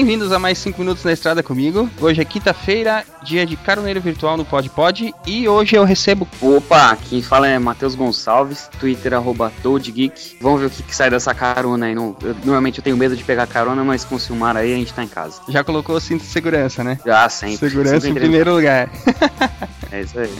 Bem-vindos a mais 5 minutos na estrada comigo. Hoje é quinta-feira, dia de caroneiro virtual no Pod Pod e hoje eu recebo. Opa, quem fala é Matheus Gonçalves, Twitter arroba Geek. Vamos ver o que, que, sai dessa carona aí. eu, normalmente eu tenho medo de pegar carona, mas com o Silmar aí a gente tá em casa. Já colocou o cinto de segurança, né? Já, sempre. Segurança sempre em primeiro lugar. É isso aí.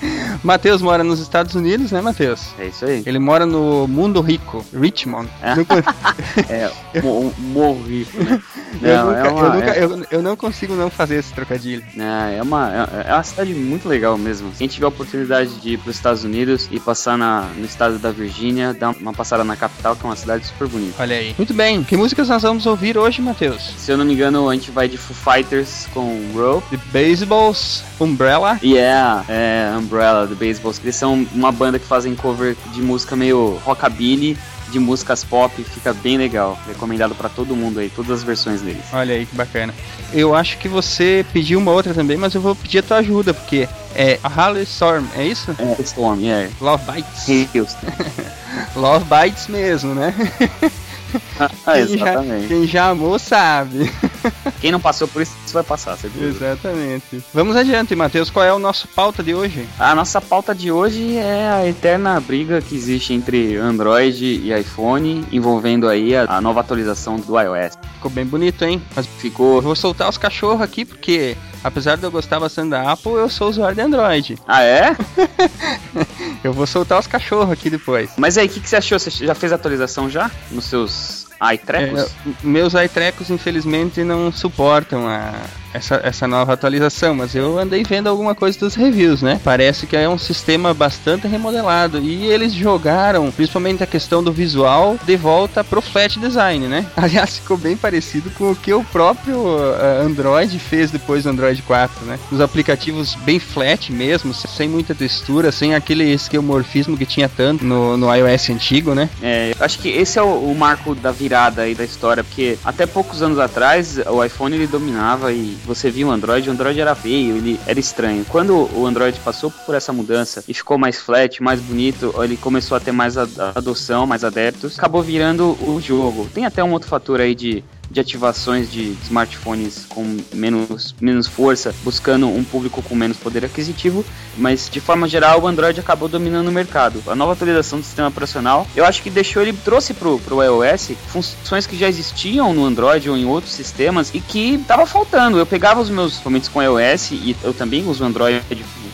Matheus mora nos Estados Unidos, né, Matheus? É isso aí. Ele mora no Mundo Rico, Richmond. É, é Morro Rico, né? Não, eu, nunca, é uma, eu, nunca é... eu, eu, não consigo não fazer esse trocadilho. É, é uma, é, é uma cidade muito legal mesmo. Quem tiver a oportunidade de ir para os Estados Unidos e passar na, no estado da Virgínia, dar uma passada na capital, que é uma cidade super bonita. Olha aí. Muito bem. Que músicas nós vamos ouvir hoje, Matheus? Se eu não me engano, a gente vai de Foo Fighters com Rope. The Baseballs, Umbrella. Yeah, é Umbrella, The Baseballs. Eles são uma banda que fazem cover de música meio rockabilly de músicas pop, fica bem legal. Recomendado para todo mundo aí, todas as versões deles. Olha aí que bacana. Eu acho que você pediu uma outra também, mas eu vou pedir a tua ajuda, porque é a Harley Storm, é isso? É, Storm, é. Love Bites. Love Bites mesmo, né? Ah, quem, já, quem já amou sabe. Quem não passou por isso vai passar, seguro. Exatamente. Vamos adiante, Matheus. Qual é o nosso pauta de hoje? A nossa pauta de hoje é a eterna briga que existe entre Android e iPhone, envolvendo aí a, a nova atualização do iOS. Ficou bem bonito, hein? Mas ficou. Eu vou soltar os cachorros aqui porque apesar de eu gostar bastante da Apple, eu sou usuário de Android. Ah, é? eu vou soltar os cachorros aqui depois. Mas aí, o que, que, você achou? Você já fez a atualização já? Nos seus iTrecos? É, meus iTrecos, infelizmente, não suportam a, essa, essa nova atualização, mas eu andei vendo alguma coisa dos reviews, né? Parece que é um sistema bastante remodelado e eles jogaram, principalmente a questão do visual, de volta pro flat design, né? Aliás, ficou bem parecido com o que o próprio uh, Android fez depois do Android 4, né? Os aplicativos bem flat mesmo, sem muita textura, sem aquele esquemorfismo que tinha tanto no, no iOS antigo, né? É, acho que esse é o, o marco da virada aí da história, porque até poucos anos atrás o iPhone ele dominava e você via o Android, o Android era feio, ele era estranho. Quando o Android passou por essa mudança e ficou mais flat, mais bonito, ele começou a ter mais adoção, mais adeptos, acabou virando o jogo. Tem até um outro fator aí de de ativações de smartphones com menos, menos força, buscando um público com menos poder aquisitivo, mas de forma geral o Android acabou dominando o mercado. A nova atualização do sistema operacional, eu acho que deixou ele trouxe pro, pro iOS funções que já existiam no Android ou em outros sistemas e que tava faltando. Eu pegava os meus momentos com iOS e eu também uso Android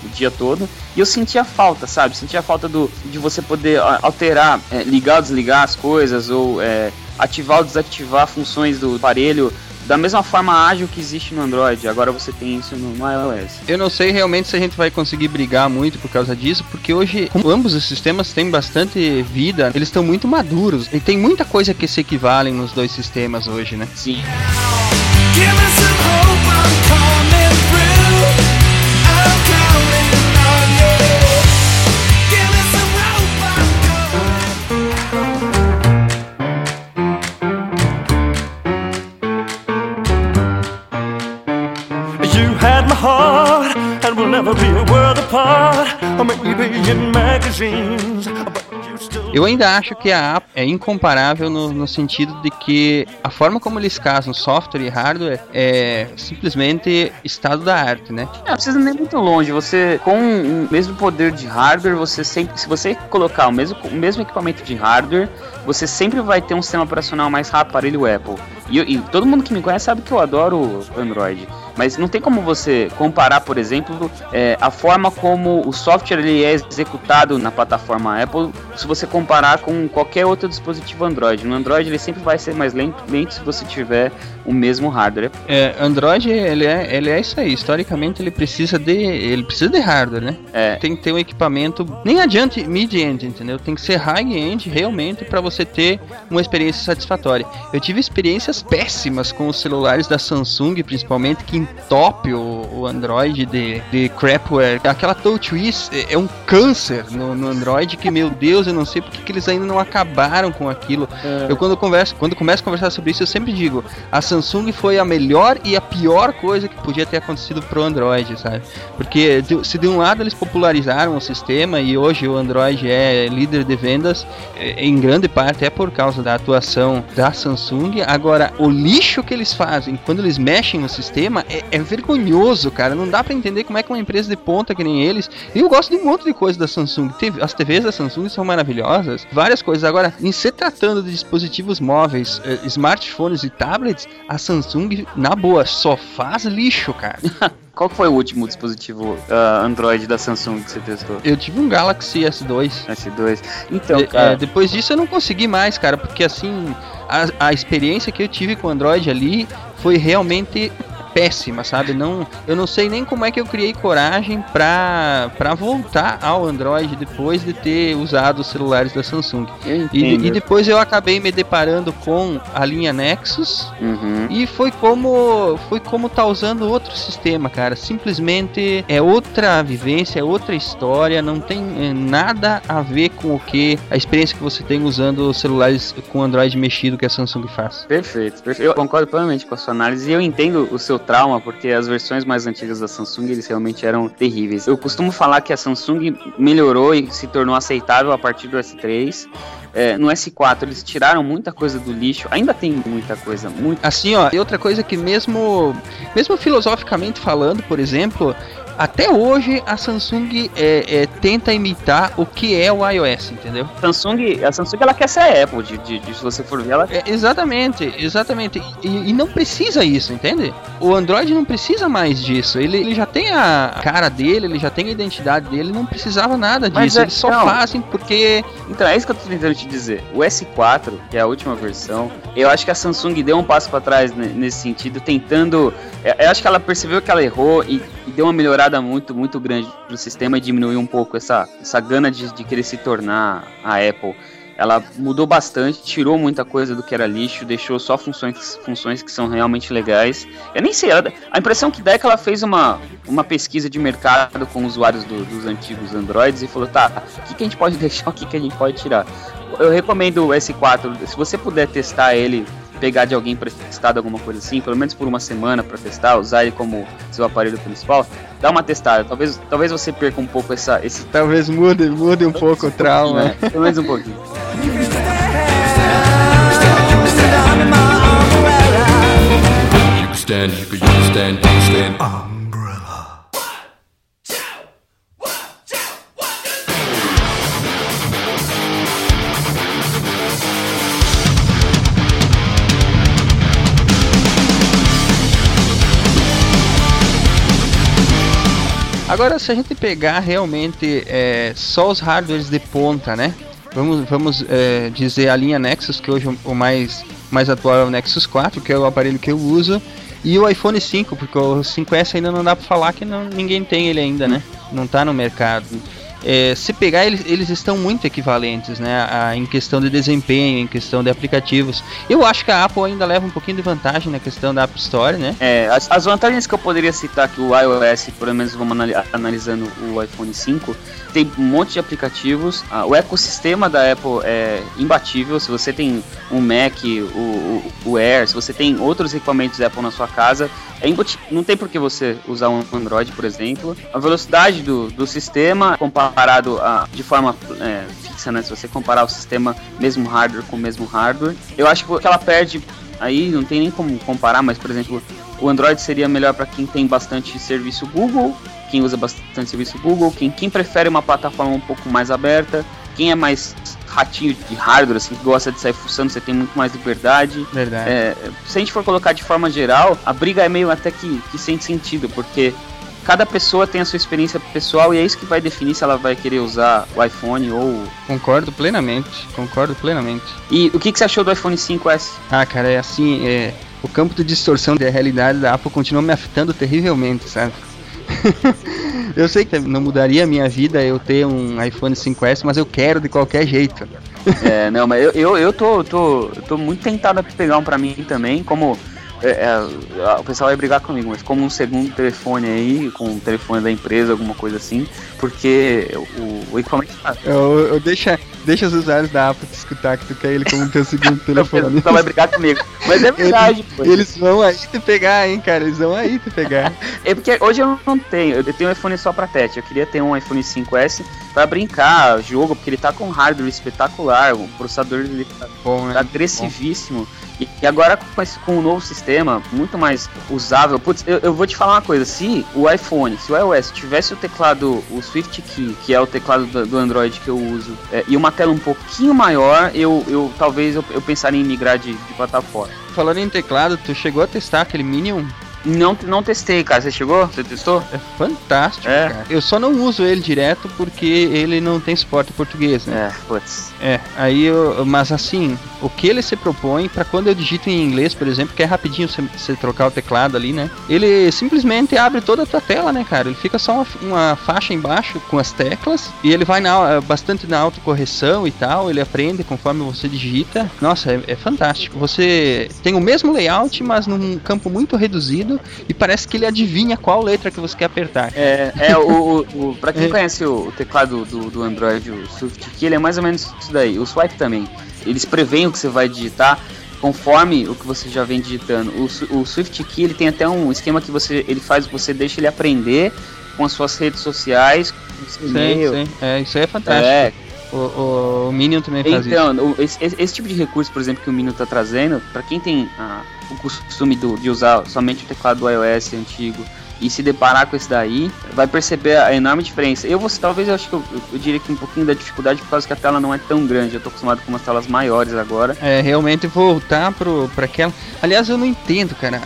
o dia todo e eu sentia falta, sabe? Sentia falta do, de você poder alterar, é, ligar ou desligar as coisas ou é, ativar ou desativar funções do aparelho da mesma forma ágil que existe no Android. Agora você tem isso no, iOS. Eu não sei realmente se a gente vai conseguir brigar muito por causa disso, porque hoje, como ambos os sistemas têm bastante vida, eles estão muito maduros e tem muita coisa que se equivalem nos dois sistemas hoje, né? Sim. heart eu ainda acho que a Apple é incomparável no, no, sentido de que a forma como eles casam software e hardware é simplesmente estado da arte, né? Não precisa nem muito longe. Você, com o mesmo poder de hardware, você sempre, se você colocar o mesmo, o mesmo equipamento de hardware, você sempre vai ter um sistema operacional mais rápido para o Apple. E, e todo mundo que me conhece sabe que eu adoro Android. Mas não tem como você comparar, por exemplo, é, a forma como o software ele é executado na plataforma Apple, se você comparar com qualquer outro dispositivo Android. No Android ele sempre vai ser mais lento, lento se você tiver o mesmo hardware. É, Android ele é, ele é isso aí. Historicamente ele precisa de ele precisa de hardware, né? É. Tem que ter um equipamento nem adiante mid-end, entendeu? Tem que ser high-end realmente para você ter uma experiência satisfatória. Eu tive experiências péssimas com os celulares da Samsung, principalmente que entope o, o Android de, de crapware. Aquela TouchWiz é, é um câncer no, no, Android que meu Deus, eu não sei porque que eles ainda não acabaram com aquilo. É. Eu quando converso, quando começo a conversar sobre isso, eu sempre digo, a Samsung foi a melhor e a pior coisa que podia ter acontecido pro Android, sabe? Porque se de um lado eles popularizaram o sistema e hoje o Android é líder de vendas, é, em grande parte é por causa da atuação da Samsung. Agora, o lixo que eles fazem quando eles mexem no sistema é, é vergonhoso, cara. Não dá para entender como é que uma empresa de ponta que nem eles. Eu gosto de um monte de coisa da Samsung. As TVs da Samsung são maravilhosas, várias coisas. Agora, em se tratando de dispositivos móveis, eh, smartphones e tablets, a Samsung, na boa, só faz lixo, cara. Qual foi o último dispositivo uh, Android da Samsung que você testou? Eu tive um Galaxy S2. S2. Então, de, cara... é, depois disso eu não consegui mais, cara, porque assim, a, a experiência que eu tive com o Android ali foi realmente péssima, sabe? Não, eu não sei nem como é que eu criei coragem pra, pra voltar ao Android depois de ter usado os celulares da Samsung. E, e, depois eu acabei me deparando com a linha Nexus uhum. e foi como foi como tá usando outro sistema, cara. Simplesmente é outra vivência, é outra história, não tem é, nada a ver com o que a experiência que você tem usando celulares com Android mexido que a Samsung faz. Perfeito, perfeito. Eu concordo plenamente com a sua análise e eu entendo o seu trauma, porque as versões mais antigas da Samsung eles realmente eram terríveis. Eu costumo falar que a Samsung melhorou e se tornou aceitável a partir do S3. É, no S4 eles tiraram muita coisa do lixo, ainda tem muita coisa, muito. Assim, ó, e outra coisa que mesmo, mesmo filosoficamente falando, por exemplo, até hoje a Samsung é, é, tenta imitar o que é o iOS, entendeu? Samsung, a Samsung ela quer ser a Apple, de, de, de se você for ver ela. É, exatamente, exatamente. E, e, não precisa isso, entende? O Android não precisa mais disso. Ele, ele já tem a cara dele, ele já tem a identidade dele, não precisava nada disso. É, Eles só não. fazem porque. Então é isso que eu tô tentando te dizer. O S4, que é a última versão, eu acho que a Samsung deu um passo para trás nesse sentido, tentando. Eu acho que ela percebeu que ela errou e, e deu uma melhorada muito, muito grande pro sistema e diminuiu um pouco essa, essa gana de, de querer se tornar a Apple. Ela mudou bastante, tirou muita coisa do que era lixo, deixou só funções, funções que são realmente legais. Eu nem sei, ela, a impressão que dá é que ela fez uma, uma pesquisa de mercado com usuários do, dos antigos Androids e falou: tá, o que, que a gente pode deixar, o que, que a gente pode tirar. Eu recomendo o S4, se você puder testar ele pegar de alguém prestado alguma coisa assim, pelo menos por uma semana para testar, usar ele como seu aparelho principal, dá uma testada. Talvez, talvez você perca um pouco essa, esse. Talvez mude, mude um pouco o trauma. Né? Pelo menos um pouquinho. stand, you could stand, stand. Ah. Agora, se a gente pegar realmente é, só os hardwares de ponta, né? Vamos, vamos é, dizer a linha Nexus, que hoje o mais, mais atual é o Nexus 4, que é o aparelho que eu uso, e o iPhone 5, porque o 5S ainda não dá para falar que não, ninguém tem ele ainda, né? Não está no mercado é, se pegar, eles, eles estão muito equivalentes, né? A, em questão de desempenho, em questão de aplicativos. Eu acho que a Apple ainda leva um pouquinho de vantagem na questão da App Store, né? É, as, as vantagens que eu poderia citar que o iOS, pelo menos vamos analisando o iPhone 5, tem um monte de aplicativos. O ecossistema da Apple é imbatível. Se você tem um Mac, o, o, o Air, se você tem outros equipamentos Apple na sua casa, é não tem por que você usar um Android, por exemplo. A velocidade do, do sistema, comparado a, de forma é, fixa, né? Se você comparar o sistema mesmo hardware com o mesmo hardware, eu acho que ela perde. Aí não tem nem como comparar, mas por exemplo, o Android seria melhor para quem tem bastante serviço Google, quem usa bastante serviço Google, quem, quem prefere uma plataforma um pouco mais aberta, quem é mais ratinho de hardware, assim, que gosta de sair fuçando, você tem muito mais liberdade. Verdade. É, se a gente for colocar de forma geral, a briga é meio até que, que sem sentido, porque cada pessoa tem a sua experiência pessoal e é isso que vai definir se ela vai querer usar o iPhone ou. Concordo plenamente, concordo plenamente. E o que, que você achou do iPhone 5S? Ah, cara, é assim, é, o campo de distorção da realidade da Apple continua me afetando terrivelmente, sabe? eu sei que não mudaria a minha vida eu ter um iPhone 5S, mas eu quero de qualquer jeito. É, não, mas eu, eu, eu tô, tô, tô muito tentado a pegar um pra mim também, como é, é, o pessoal vai brigar comigo, mas como um segundo telefone aí, com o telefone da empresa, alguma coisa assim, porque o, o equipamento. Tá- eu, eu deixa, deixa os usuários da Apple te escutar que tu quer ele como teu segundo telefone. O pessoal vai brigar comigo. Mas é verdade, eles, eles vão aí te pegar, hein, cara? Eles vão aí te pegar. é porque hoje eu não tenho, eu tenho um iPhone só pra teste. Eu queria ter um iPhone 5S pra brincar, jogo, porque ele tá com hardware espetacular, o processador dele tá, Bom, né? tá agressivíssimo. Bom. E agora com, esse, com novo sistema, muito mais usável. Putz, eu, eu, vou te falar uma coisa: se o iPhone, se o iOS tivesse o teclado, o Swift Key, que é o teclado do, do Android que eu uso, é, e uma tela um pouquinho maior, eu, eu talvez eu, eu pensaria em migrar de, de plataforma. Falando em teclado, tu chegou a testar aquele Minion não, não testei, cara. Você chegou? Você testou? É fantástico, é. cara. Eu só não uso ele direto porque ele não tem suporte português, né? É, putz. É, aí eu. Mas assim, o que ele se propõe para quando eu digito em inglês, por exemplo, que é rapidinho você, você, trocar o teclado ali, né? Ele simplesmente abre toda a tua tela, né, cara? Ele fica só uma, uma faixa embaixo com as teclas e ele vai na, bastante na autocorreção e tal. Ele aprende conforme você digita. Nossa, é, é fantástico. Você tem o mesmo layout, mas num campo muito reduzido e parece que ele adivinha qual letra que você quer apertar. É, é o, o, o pra quem é. conhece o, teclado do, do Android, o Swift Key, ele é mais ou menos isso daí. O Swipe também. Eles preveem o que você vai digitar conforme o que você já vem digitando. O, o Swift Key ele tem até um esquema que você ele faz, você deixa ele aprender com as suas redes sociais, com sim, sim. É, isso aí é fantástico. É, o, o, o Minion também faz então, isso. Então, esse, esse, tipo de recurso, por exemplo, que o Minion está trazendo, para quem tem ah, o costume do, de usar somente o teclado do iOS antigo e se deparar com esse daí, vai perceber a enorme diferença. Eu vou, talvez eu acho que eu, eu, diria que um pouquinho da dificuldade por causa que a tela não é tão grande. Eu tô acostumado com umas telas maiores agora. É, realmente voltar pro, pra aquela. Aliás, eu não entendo, cara.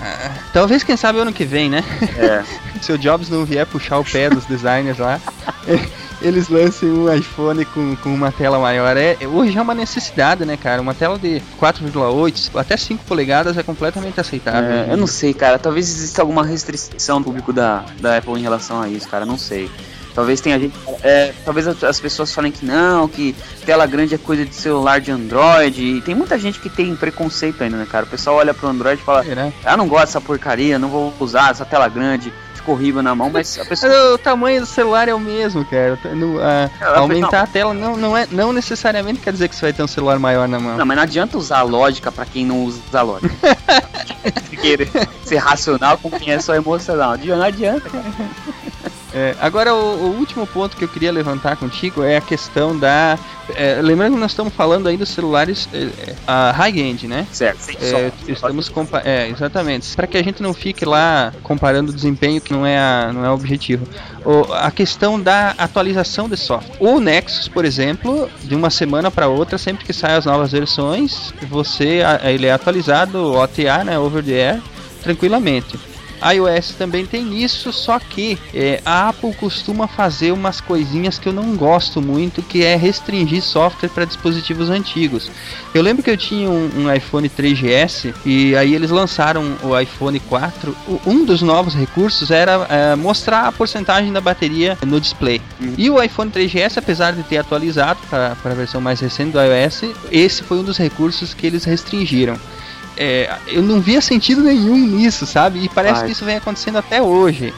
Talvez, quem sabe, ano que vem, né? É. se o Jobs não vier puxar o pé dos designers lá. eles lancem um iPhone com, com uma tela maior. É, hoje é uma necessidade, né, cara? Uma tela de 4,8 até 5 polegadas é completamente aceitável. É, eu não sei, cara. Talvez exista alguma restrição do público da, da Apple em relação a isso, cara. Não sei. Talvez tenha gente. É, talvez as pessoas falem que não, que tela grande é coisa de celular de Android. E tem muita gente que tem preconceito ainda, né, cara? O pessoal olha pro Android e fala: é, né? Ah, não gosto dessa porcaria, não vou usar essa tela grande ficou na mão, mas a pessoa. O tamanho do celular é o mesmo, cara. No, a, aumentar a tela não, não, é, não necessariamente quer dizer que você vai ter um celular maior na mão. Não, mas não adianta usar a lógica pra quem não usa a lógica. Querer ser racional com quem é só emocional. Não adianta, cara. É, agora, o, o, último ponto que eu queria levantar contigo é a questão da. É, lembrando que nós estamos falando aí dos celulares é, é high-end, né? Certo, é, estamos compa é, exatamente. Para que a gente não fique lá comparando o desempenho que não é, a, não é o objetivo. O, a questão da atualização de software. O Nexus, por exemplo, de uma semana para outra, sempre que saem as novas versões, você ele é atualizado, OTA, né? Over the air, tranquilamente iOS também tem isso, só que é, a Apple costuma fazer umas coisinhas que eu não gosto muito, que é restringir software para dispositivos antigos. Eu lembro que eu tinha um, um, iPhone 3GS e aí eles lançaram o iPhone 4. Um dos novos recursos era é, mostrar a porcentagem da bateria no display. Uhum. E o iPhone 3GS, apesar de ter atualizado para a versão mais recente do iOS, esse foi um dos recursos que eles restringiram é, eu não via sentido nenhum nisso, sabe? E parece que isso vem acontecendo até hoje.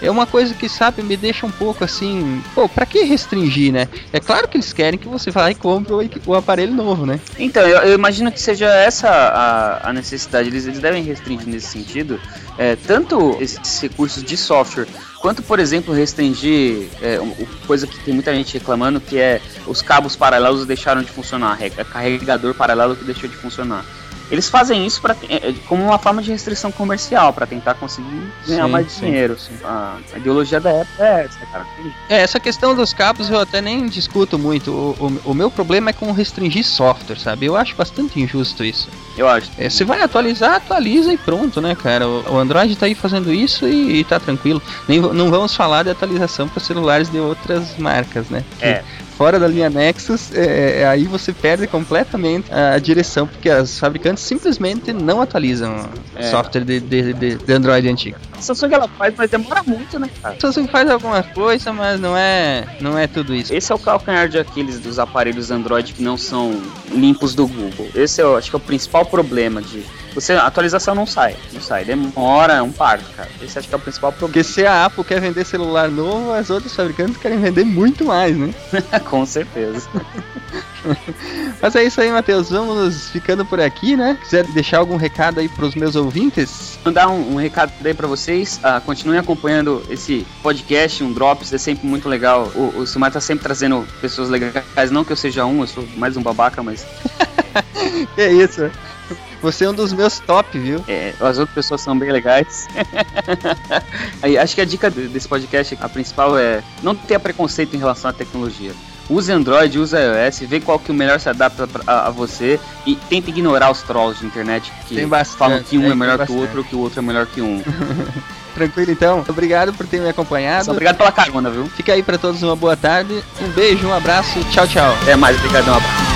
É uma coisa que, sabe, me deixa um pouco assim. Pô, pra que restringir, né? É claro que eles querem que você vá e compre o, aparelho novo, né? Então, eu, eu, imagino que seja essa a, a necessidade. Eles, eles devem restringir nesse sentido. É, tanto esses recursos de software quanto, por exemplo, restringir é, coisa que tem muita gente reclamando que é os cabos paralelos deixaram de funcionar, carregador paralelo que deixou de funcionar Eles fazem isso pra, é, como uma forma de restrição comercial, para tentar conseguir ganhar sim, mais sim, dinheiro. Sim. A, a, ideologia da época é essa, cara. É, essa questão dos cabos eu até nem discuto muito. O, o, o, meu problema é com restringir software, sabe? Eu acho bastante injusto isso. Eu acho. É, você vai atualizar, atualiza e pronto, né, cara? O, o Android tá aí fazendo isso e, e tá tranquilo. Nem, não vamos falar de atualização para celulares de outras marcas, né? Que, é fora da linha Nexus, é, é, aí você perde completamente a direção, porque as fabricantes simplesmente não atualizam é. software de, de, de, de, Android antigo. A Samsung ela faz, mas demora muito, né, cara? A Samsung faz alguma coisa, mas não é, não é tudo isso. Esse é o calcanhar de Aquiles dos aparelhos Android que não são limpos do Google. Esse eu acho que é o principal problema de você, a atualização não sai, não sai. Demora, é um parto, cara. Esse acho que é o principal problema. Porque se a Apple quer vender celular novo, as outras fabricantes querem vender muito mais, né? Com certeza. Mas é isso aí, Matheus. Vamos ficando por aqui, né? Quiser deixar algum recado aí pros meus ouvintes? Mandar um, um recado aí para vocês. Uh, continuem acompanhando esse podcast, um Drops, é sempre muito legal. O, o Sumar tá sempre trazendo pessoas legais. Não que eu seja um, eu sou mais um babaca, mas. é isso. Você é um dos meus top, viu? É, as outras pessoas são bem legais. Aí, acho que a dica desse podcast, a principal é não ter preconceito em relação à tecnologia. Use Android, use iOS, vê qual que o melhor se adapta a, a você e tenta ignorar os trolls de internet que falam que um é, é melhor que o outro ou que o outro é melhor que um. Tranquilo então. Obrigado por ter me acompanhado. Obrigado pela carona, viu? Fica aí para todos uma boa tarde. Um beijo, um abraço. Tchau, tchau. Até mais, obrigado, um abraço.